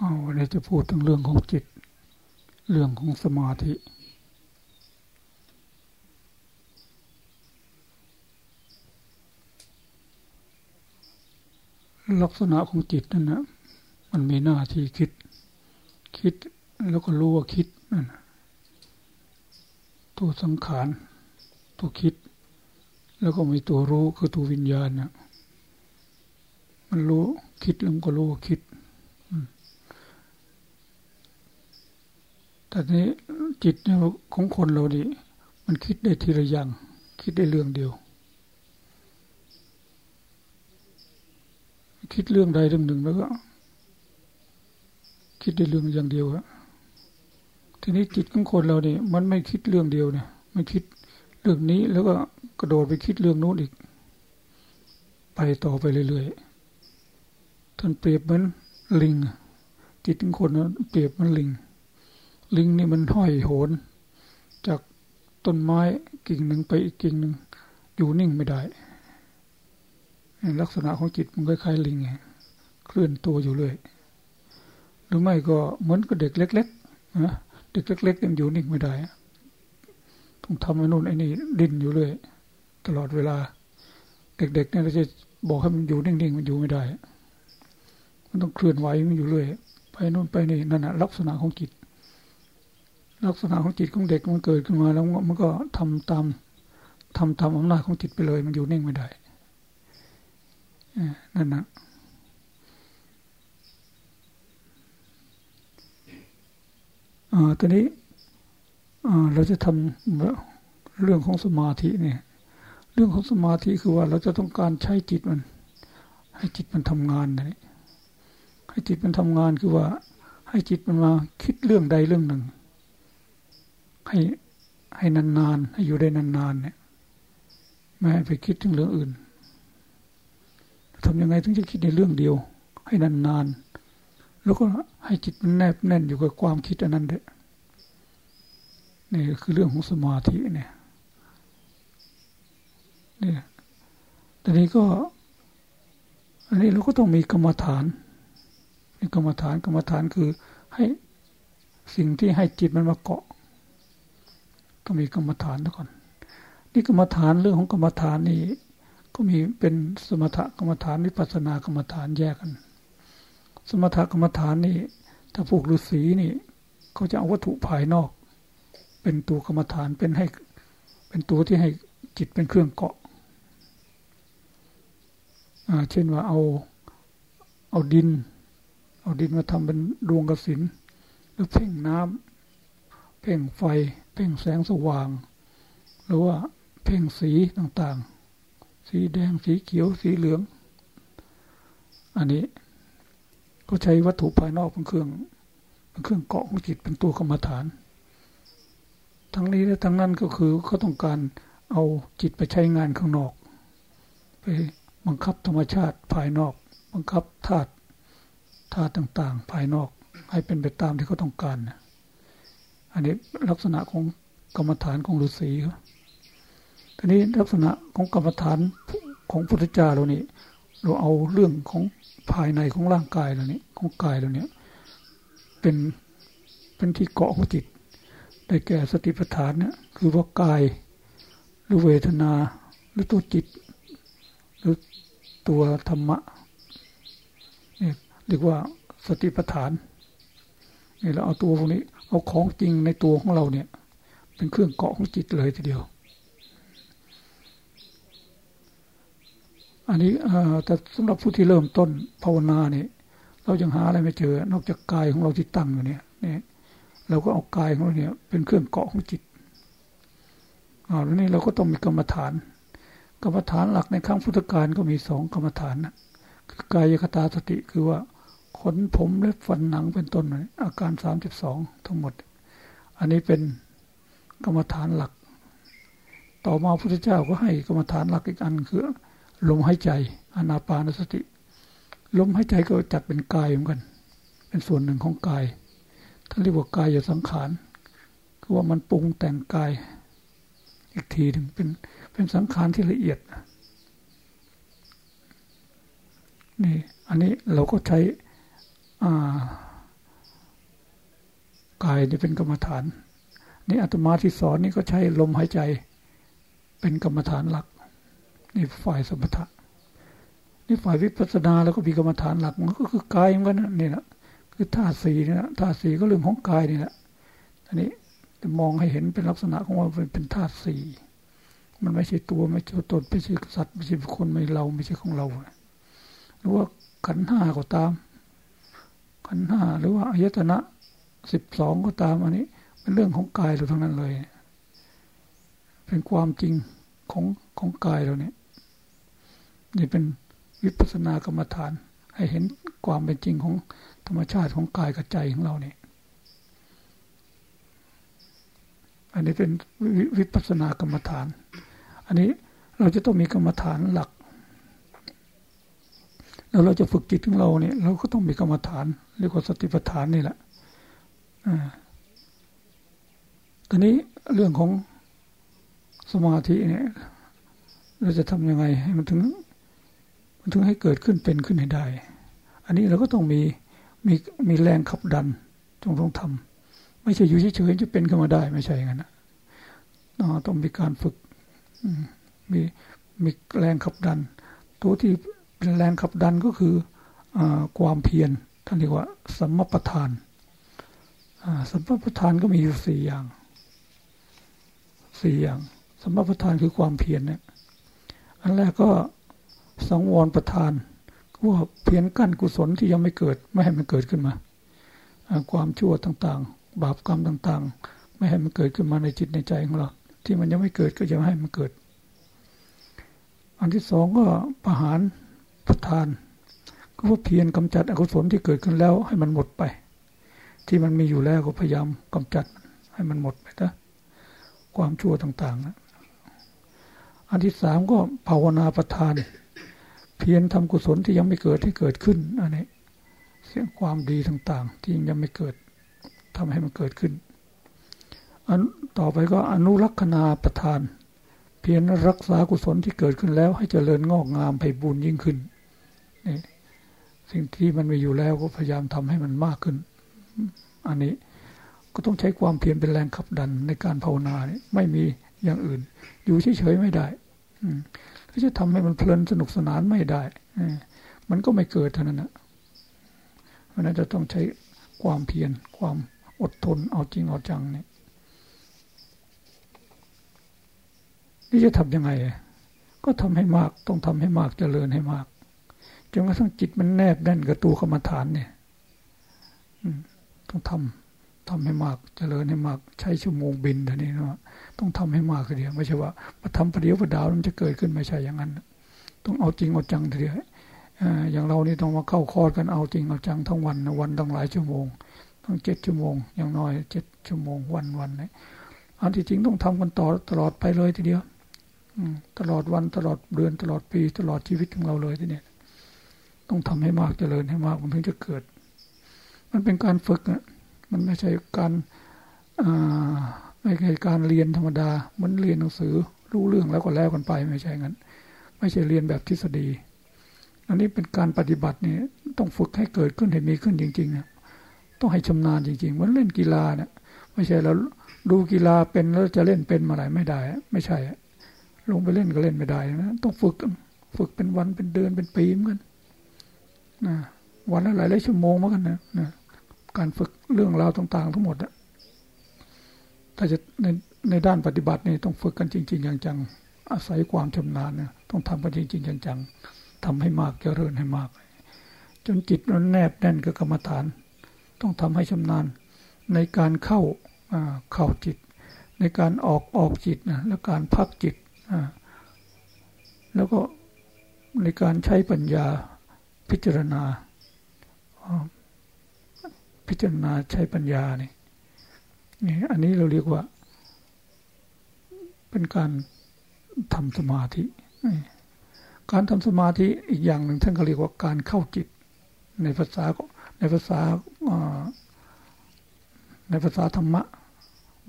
เอาวันนี้จะพูดถึงเรื่องของจิต เรื่องของสมาธิ ลักษณะของจิตนั่นนะมันมีหน้าที่คิด คิดแล้วก็รู้ว่าคิดนั่นตัวสังขาร ตัวคิด แล้วก็มีตัวรู้คือตัววิญญาณนะมันรู้คิดแล้วก็รู้ว่าคิด แต่นี้จิตเนี่ยของคนเราดิมันคิดได้ทีละอย่าง คิดได้เรื่องเดียว คิดเรื่องใดเรื่องหนึ่งแล้วก็ คิดได้เรื่องอย่างเดียวอะทีนี้จิตของคนเราเนี่ยมันไม่คิดเรื่องเดียวเนี่ยมันคิดเรื่องนี้แล้วก็กระโดดไปคิดเรื่องโน้นอีก ไปต่อไปเรื่อยๆท่านเปรียบเหมือนลิง จิตของคนนั้นเปรียบเหมือนลิง ลิงนี่มันห้อยโหน จากต้นไม้กิ่งหนึ่งไปอีกกิ่งหนึ่งอยู่นิ่งไม่ได้ลักษณะของจิตมันคล้ายๆลิงเคลื่อนตัวอยู่เลยหรือไม่ก็เหมือนกับเด็กเล็กๆนะเด็กเล็กๆยังอยู่นิ่งไม่ได้ต้องทำไอ้นู่นไอ้นี่ดิ้นอยู่เลยตลอดเวลา เด็กๆเนี่ยเราจะบอกให้มันอยู่นิ่งๆมันอยู่ไม่ได้ มันต้องเคลื่อนไหวมันอยู่เลยไปนู่นไปนี่นั่นแหะลักษณะของจิต ลักษณะของจิตของเด็กมันเกิดขึ้นมาแล้วมันก็ทำตามทำตามอำนาจของจิตไปเลย มันอยู่นิ่งไม่ได้นั่นนะอ่าตอนนี้อ่าเราจะทำเรื่องของสมาธิเนี่ย เรื่องของสมาธิคือว่าเราจะต้องการใช้จิตมัน ให้จิตมันทำงานนะให้จิตมันทำงานคือว่า ให้จิตมันมาคิดเรื่องใดเรื่องหนึ่ง ให้ให้นานๆให้อยู่ได้นานๆเนี่ยไม่ให้ไปคิดถึงเรื่องอื่นทำยังไงถึงจะคิดในเรื่องเดียว ให้นานๆแล้วก็ให้จิตมันแนบแน่นอยู่กับความคิดอันนั้นเด้นี่คือเรื่องของสมาธิเนี่ยนี่ตอนนี้ก็ อันนี้เราก็ต้องมีกรรมฐานมีกรรมฐานกรรมฐานคือให้สิ่งที่ให้จิตมันมาเกาะ ก็มีกรรมฐานทุกคนนี่กรรมฐานเรื่องของกรรมฐานนี่ก็มีเป็นสมถกรรมฐานวิปัสสนากรรมฐานแยกกัน สมถกรรมฐานนี่ถ้าพวกฤาษีนี่เขาจะเอาวัตถุภายนอก เป็นตัวกรรมฐานเป็นให้เป็นตัวที่ให้จิตเป็นเครื่องเกาะเช่นว่าเอาเอาดิน เอาดินมาทำเป็นดวงกสินหรือเพ่งน้ำ พ่งไฟ เพ่งแสงสว่าง หรือว่าเพ่งสีต่างๆ สีแดงสีเขียวสีเหลือง อันนี้ก็ใช้วัตถุภายนอกเป็นเครื่องเป็นเครื่องเกาะของจิตเป็นตัวกรรมฐาน ทั้งนี้และทั้งนั้นก็คือเขาต้องการเอาจิตไปใช้งานข้างนอก ไปบังคับธรรมชาติภายนอก บังคับธาตุธาตุต่าง ๆ ภายนอก ให้เป็นไปตามที่เขาต้องการนะ อันนี้ลักษณะของกรรมฐานของฤาษีครับทีนี้ลักษณะของกรรมฐานของพุทธเจ้าเรานี่เราเอาเรื่องของภายในของร่างกายเรานี้ของกายเราเนี่ยเป็นเป็นที่เกาะของจิตได้แก่สติปัฏฐานเนี่ยคือว่ากายหรือเวทนาหรือตัวจิต หรือตัวธรรมะเนี่ยเรียกว่าสติปัฏฐานนี่เราเอาตัวพวกนี้ เอาของจริงในตัวของเราเนี่ย เป็นเครื่องเกาะของจิตเลยทีเดียว อันนี้แต่สำหรับผู้ที่เริ่มต้นภาวนาเนี่ยเรายังหาอะไรไม่เจอ นอกจากกายของเราที่ตั้งอยู่เนี่ยเนี่ยเราก็เอากายของเราเนี่ย เป็นเครื่องเกาะของจิตอ่าแล้วนี่เราก็ต้องมีกรรมฐาน กรรมฐานหลักในครั้งพุทธกาลก็มีสองกรรมฐานนะคือกายคตาสติคือว่า ขนผมเล็บฟันหนังเป็นต้นอาการสามสิบสองทั้งหมด อันนี้เป็นกรรมฐานหลัก ต่อมาพระพุทธเจ้าก็ให้กรรมฐานหลักอีกอันคือลมหายใจอนาปานสติ ลมหายใจก็จัดเป็นกายเหมือนกัน เป็นส่วนหนึ่งของกายท่านเรียกว่ากายอย่าสังขารคือว่ามันปรุงแต่งกาย อีกทีหนึ่งเป็นเป็นสังขารที่ละเอียดนี่อันนี้เราก็ใช้ กายนี่เป็นกรรมฐาน นี่อาตมาที่สอนนี่ก็ใช้ลมหายใจ เป็นกรรมฐานหลัก นี่ฝ่ายสมถะนี่ฝ่ายวิปัสสนาแล้วก็มีกรรมฐานหลัก มันก็คือกายเหมือนกันนี่แหละคือธาตุสีนี่แหละธาตุสีก็เรื่องของกายนี่แหละอันนี้จะมองให้เห็นเป็นลักษณะของว่าเป็นธาตุสีมันไม่ใช่ตัวไม่ใช่ตนไม่ใช่สัตว์ไม่ใช่คนไม่เราไม่ใช่ของเราหรือว่าขันห้าก็ตาม ขันห้าหรือว่าอายตนะสิบสองก็ตามอันนี้ เป็นเรื่องของกายเราทั้งนั้นเลย เป็นความจริงของของกายเราเนี่ยนี่เป็นวิปัสสนากรรมฐาน ให้เห็นความเป็นจริงของธรรมชาติของกายกับใจของเราเนี่ยอันนี้เป็นวิปัสสนากรรมฐาน อันนี้เราจะต้องมีกรรมฐานหลัก แล้วเราจะฝึกจิตของเราเนี่ย เราก็ต้องมีกรรมฐานเรียกว่าสติปัฏฐานนี่แหละอ่าตอนนี้เรื่องของสมาธิเนี่ย เราจะทำยังไงให้มันถึง มันถึงให้เกิดขึ้นเป็นขึ้นให้ได้ อันนี้เราก็ต้องมีมีมีแรงขับดันจงต้องทำไม่ใช่อยู่เฉยๆจะเป็นขึ้นมาได้ไม่ใช่อย่างนั้นนะต้องมีการฝึกมีมีแรงขับดัน ตัวที่ แรงขับดันก็คืออความเพียรท่านเรียกว่าสัมมประธานสัมมประธานก็มีอยู่สี่อย่างสี่อย่างสัมมประธานคือความเพียรเนี่ยอันแรกก็สังวรประธานว่าเพียรกั้นกุศลที่ยังไม่เกิด ไม่ให้มันเกิดขึ้นมา ความชั่วต่างๆ บาปกรรมต่าง ๆ ไม่ให้มันเกิดขึ้นมาในจิตในใจของเรา ที่มันยังไม่เกิดก็ยังให้มันเกิด อันที่สองก็ประหาร ทาน ก็ว่าเพียรกำจัดอกุศลที่เกิดขึ้นแล้ว ให้มันหมดไป ที่มันมีอยู่แล้วก็พยายามกำจัดให้มันหมดไปนะความชั่วต่างๆนะอันที่สามก็ภาวนาประทาน เพียรทำกุศลที่ยังไม่เกิดให้เกิดขึ้นอันนี้เสียงความดีต่าง ๆ ที่ยังไม่เกิดทำให้มันเกิดขึ้นอันต่อไปก็อนุรักษณาประทาน เพียรรักษากุศลที่เกิดขึ้นแล้วให้เจริญงอกงามไปบุญยิ่งขึ้น สิ่งที่มันมีอยู่แล้วก็พยายามทำให้มันมากขึ้น อันนี้ก็ต้องใช้ความเพียรเป็นแรงขับดันในการภาวนาเนี่ยไม่มีอย่างอื่น อยู่เฉยๆไม่ได้ถ้าจะทำให้มันเพลินสนุกสนานไม่ได้มันก็ไม่เกิดเท่านั้นนะเพราะนั้นจะต้องใช้ความเพียรความอดทนเอาจริงเอาจังเนี่ยนี่จะทำยังไง ก็ทำให้มาก ต้องทำให้มากจเจริญให้มาก จนกระทั่งจิตมันแนบแน่นกับตัวกรรมฐานเนี่ยต้องทำทำให้มากจเจริญให้มาก ใช้ชั่วโมงบินเท่านี้นะต้องทำให้มากเดียวไม่ใช่ว่ามาทำประเดี๋ยวประดาวมันจะเกิดขึ้นไม่ใช่อย่างนั้น ต้องเอาจริงเอาจังเดียวอย่างเรานี่ต้องมาเข้าคอร์สกันเอาจริงเอาจังทั้งวันวันตั้งหลายชั่วโมงตั้งเจ็ดชั่วโมง อย่างน้อยเจ็ดชั่วโมงวันวันนี้อันที่จริงต้องทำกันต่อตลอดไปเลยทีเดียวตลอดวันตลอดเดือนตลอดปีตลอดชีวิตของเราเลยทีเนี้ย ต้องทำให้มากเจริญให้มากมันถึงจะเกิด มันเป็นการฝึกอะมันไม่ใช่การไม่ใช่การเรียนธรรมดาเหมือนเรียนหนังสือรู้เรื่องแล้วก็แล้วกันไปไม่ใช่งั้น ไม่ใช่เรียนแบบทฤษฎี อันนี้เป็นการปฏิบัตินี่ต้องฝึกให้เกิดขึ้นให้มีขึ้นจริงๆนะต้องให้ชำนาญจริงๆเหมือนเล่นกีฬาเนี่ยไม่ใช่เราดูกีฬาเป็นแล้วจะเล่นเป็นมาไหนไม่ได้ ไม่ใช่ลงไปเล่นก็เล่นไม่ได้นะต้องฝึกฝึกเป็นวันเป็นเดือนเป็นปีเหมือนกัน วันละหลายหลายชั่วโมงเหมือนกันนะนะการฝึกเรื่องราวต่าง ๆ ทั้งหมดอะถ้าจะในในด้านปฏิบัตินี่ต้องฝึกกันจริง ๆ อย่างจังอาศัยความชำนาญนะต้องทำกันจริงๆอย่างจังทำให้มากเจริญให้มาก จนจิตมันแนบแน่นกับกรรมฐาน ต้องทำให้ชำนาญในการเข้าเข้าจิต ในการออกออกจิตนะและการพักจิตแล้วก็ในการใช้ปัญญา พิจารณาพิจารณาใช้ปัญญานี่นี่อันนี้เราเรียกว่า เป็นการทำสมาธิ การทำสมาธิอีกอย่างหนึ่งท่านก็เรียกว่าการเข้าจิต ในภาษาในภาษาในภาษาธรรมะ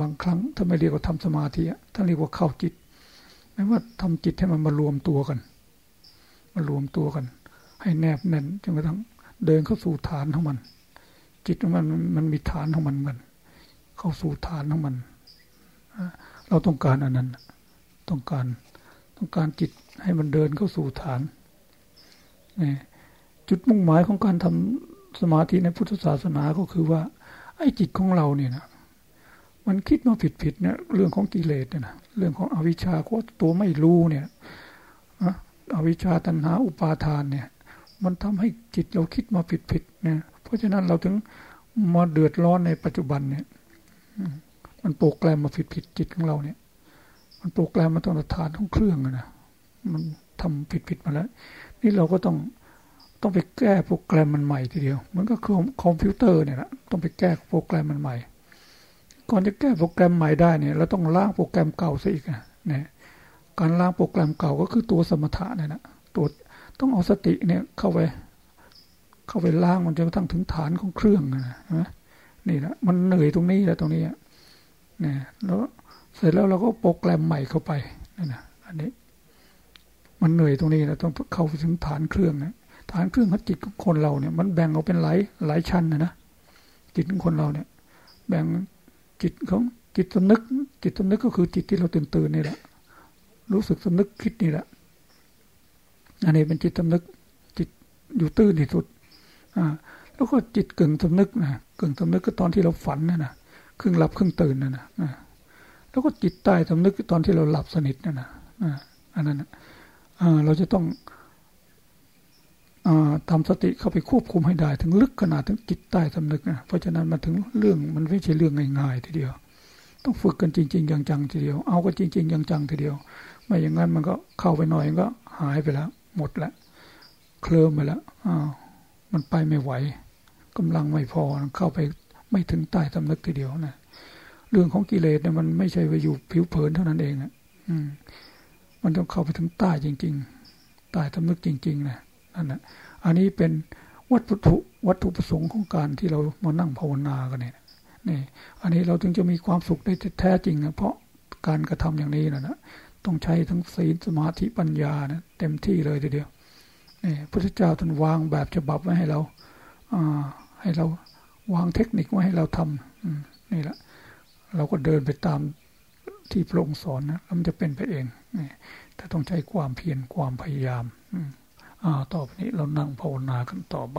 บางครั้งถ้านไม่เรียกว่าทำสมาธิท่านเรียกว่าเข้าจิตไม่ว่าทำจิตให้มันมารวมตัวกัน มารวมตัวกัน ให้แนบแน่นจนกระทั่งเดินเข้าสู่ฐานของมัน จิตของมันมันมีฐานของมันเหมือนเข้าสู่ฐานของมันเราต้องการอันนั้น ต้องการต้องการจิตให้มันเดินเข้าสู่ฐานนี่จุดมุ่งหมายของการทำสมาธิในพุทธศาสนาก็คือว่า ไอ้จิตของเราเนี่ยนะมันคิดมาผิดผิดเนี่ยเรื่องของกิเลสเนี่ยนะเรื่องของอวิชชาก็ตัวไม่รู้เนี่ยอวิชชาตัณหาอุปาทานเนี่ย มันทำให้จิตเราคิดมาผิดผิดเนี่ยเพราะฉะนั้นเราถึงมาเดือดร้อนในปัจจุบันเนี่ยมันโปรแกรมมาผิดผิดจิตของเราเนี่ย มันโปรแกรมมาตั้งแต่ฐานของเครื่องนะมันทำผิดผิดมาแล้ว นี่เราก็ต้องต้องไปแก้โปรแกรมมันใหม่ทีเดียว มันก็คือคอมพิวเตอร์เนี่ยนะต้องไปแก้โปรแกรมมันใหม่ ก่อนจะแก้โปรแกรมใหม่ได้เนี่ยเราต้องล้างโปรแกรมเก่าซะอีกนะเนี่ยการล้างโปรแกรมเก่าก็คือตัวสมถะเนี่ยนะตัว ต้องเอาสติเนี่ยเข้าไป เข้าไปล้างมันจนกระทั่งถึงฐานของเครื่องนะนะนี่แหละมันเหนื่อยตรงนี้แหละตรงนี้เนี่ยแล้วเสร็จแล้วเราก็โปรแกรมใหม่เข้าไปนั่นนะอันนี้ มันเหนื่อยตรงนี้นะต้องเข้าไปถึงฐานเครื่องนะฐานเครื่องของจิตของคนเราเนี่ย มันแบ่งออกเป็นหลายหลายชั้นนะนะจิตของคนเราเนี่ย แบ่งจิตของจิตสำนึก จิตสำนึกก็คือจิตที่เราตื่นตื่นนี่แหละ รู้สึกสำนึกคิดนี่แหละ อันนี้เป็นจิตสำนึก จิตอยู่ตื้นที่สุดอ่าแล้วก็จิตกึ่งสำนึกนะกึ่งสำนึกก็ตอนที่เราฝันนั่นนะครึ่งหลับครึ่งตื่นนั่นนะแล้วก็จิตใต้สำนึกตอนที่เราหลับสนิทนั่นนะอันนั้นเราจะต้องทำสติเข้าไปควบคุมให้ได้ ถึงลึกขนาดถึงจิตใต้สำนึกนะเพราะฉะนั้นมันถึงเรื่องมันไม่ใช่เรื่องง่ายๆทีเดียว ต้องฝึกกันจริง ๆ อย่างจังทีเดียว เอาก็จริง ๆ อย่างจังทีเดียว ไม่อย่างนั้นมันก็เข้าไปหน่อยก็หายไปแล้ว หมดล้วเคลิ้มไปแล้วอ้าวมันไปไม่ไหวกำลังไม่พอเข้าไปไม่ถึงใต้สำนึกทีเดียวนะเรื่องของกิเลสเนี่ยมันไม่ใช่ไปอยู่ผิวเผินเท่านั้นเองอะ อืม มันต้องเข้าไปถึงใต้จริง ๆ ใต้สำนึกจริง ๆนะนั่นแหละอันนี้เป็นวัตถุวัตถุประสงค์ของการที่เรามานั่งภาวนากันเนี่ยนี่ อันนี้เราถึงจะมีความสุขได้แท้จริงนะเพราะการกระทำอย่างนี้นะนะ ต้องใช้ทั้งศีลสมาธิปัญญานะเต็มที่เลยทีเดียวนี่พระเจ้าท่านวางแบบฉบับไว้ให้เราอให้เราวางเทคนิคไว้ให้เราทำนี่แหละเราก็เดินไปตามที่พระองค์สอนนะแล้วมันจะเป็นไปเองนี่แต่ต้องใช้ความเพียรความพยายามอืต่อไปนี้เรานั่งภาวนากันต่อไป